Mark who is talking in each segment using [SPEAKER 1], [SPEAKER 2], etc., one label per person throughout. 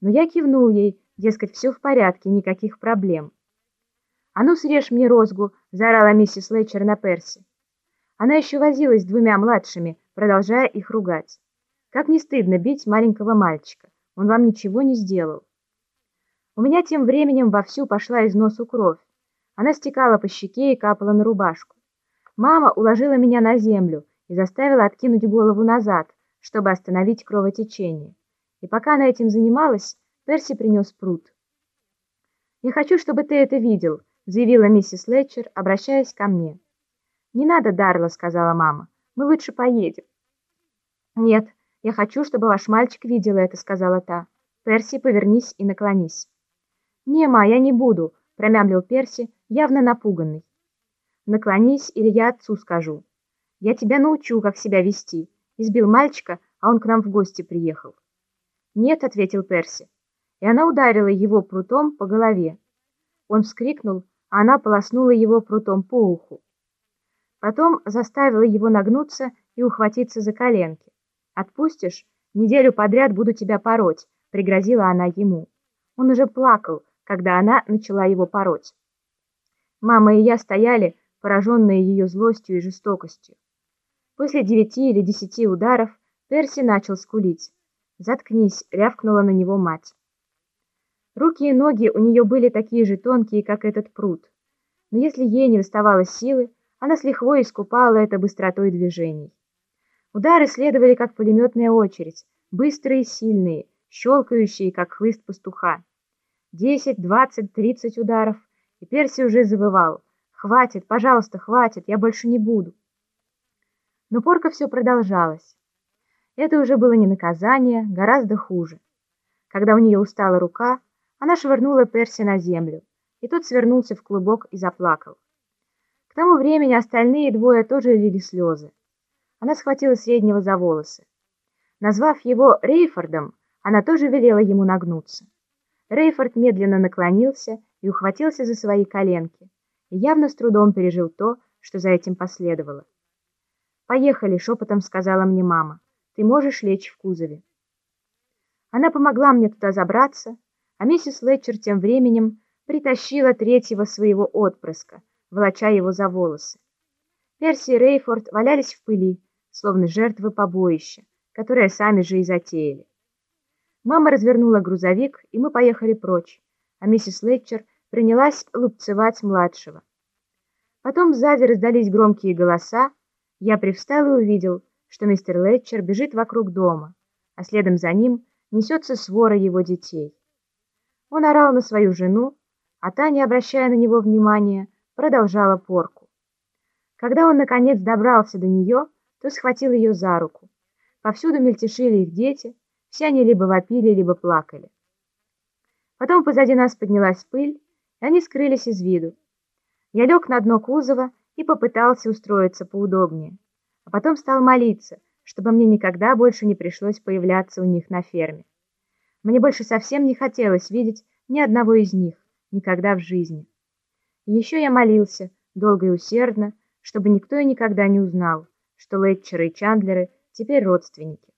[SPEAKER 1] но я кивнул ей, дескать, все в порядке, никаких проблем. «А ну, срежь мне розгу!» — заорала миссис Лейчер на Перси. Она еще возилась с двумя младшими, продолжая их ругать. «Как не стыдно бить маленького мальчика! Он вам ничего не сделал!» У меня тем временем вовсю пошла из носу кровь. Она стекала по щеке и капала на рубашку. Мама уложила меня на землю и заставила откинуть голову назад, чтобы остановить кровотечение. И пока она этим занималась, Перси принес пруд. «Я хочу, чтобы ты это видел», — заявила миссис Летчер, обращаясь ко мне. «Не надо, Дарла», — сказала мама. «Мы лучше поедем». «Нет, я хочу, чтобы ваш мальчик видел это», — сказала та. «Перси, повернись и наклонись». «Не, ма, я не буду», — промямлил Перси, явно напуганный. Наклонись, или я отцу скажу. Я тебя научу, как себя вести. Избил мальчика, а он к нам в гости приехал. Нет, ответил Перси. И она ударила его прутом по голове. Он вскрикнул, а она полоснула его прутом по уху. Потом заставила его нагнуться и ухватиться за коленки. «Отпустишь? Неделю подряд буду тебя пороть», — пригрозила она ему. Он уже плакал, когда она начала его пороть. Мама и я стояли, пораженные ее злостью и жестокостью. После девяти или десяти ударов Перси начал скулить. «Заткнись!» — рявкнула на него мать. Руки и ноги у нее были такие же тонкие, как этот пруд. Но если ей не доставалось силы, она с лихвой искупала это быстротой движений. Удары следовали, как пулеметная очередь, быстрые и сильные, щелкающие, как хлыст пастуха. Десять, двадцать, тридцать ударов, и Перси уже завывал — «Хватит, пожалуйста, хватит, я больше не буду». Но порка все продолжалась. Это уже было не наказание, гораздо хуже. Когда у нее устала рука, она швырнула Перси на землю, и тот свернулся в клубок и заплакал. К тому времени остальные двое тоже лили слезы. Она схватила среднего за волосы. Назвав его Рейфордом, она тоже велела ему нагнуться. Рейфорд медленно наклонился и ухватился за свои коленки и явно с трудом пережил то, что за этим последовало. «Поехали», — шепотом сказала мне мама. «Ты можешь лечь в кузове». Она помогла мне туда забраться, а миссис Летчер тем временем притащила третьего своего отпрыска, волоча его за волосы. Перси и Рейфорд валялись в пыли, словно жертвы побоища, которое сами же и затеяли. Мама развернула грузовик, и мы поехали прочь, а миссис Летчер принялась лупцевать младшего. Потом сзади раздались громкие голоса, я привстал и увидел, что мистер Летчер бежит вокруг дома, а следом за ним несется свора его детей. Он орал на свою жену, а та, не обращая на него внимания, продолжала порку. Когда он, наконец, добрался до нее, то схватил ее за руку. Повсюду мельтешили их дети, все они либо вопили, либо плакали. Потом позади нас поднялась пыль, и они скрылись из виду. Я лег на дно кузова и попытался устроиться поудобнее, а потом стал молиться, чтобы мне никогда больше не пришлось появляться у них на ферме. Мне больше совсем не хотелось видеть ни одного из них, никогда в жизни. Еще я молился, долго и усердно, чтобы никто и никогда не узнал, что Летчеры и Чандлеры теперь родственники.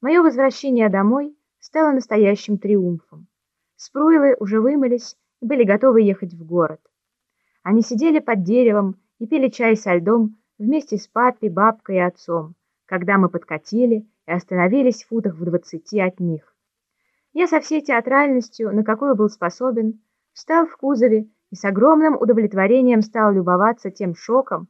[SPEAKER 1] Мое возвращение домой стало настоящим триумфом. Спруилы уже вымылись и были готовы ехать в город. Они сидели под деревом и пили чай со льдом вместе с папой, бабкой и отцом, когда мы подкатили и остановились в футах в двадцати от них. Я со всей театральностью, на какую был способен, встал в кузове и с огромным удовлетворением стал любоваться тем шоком,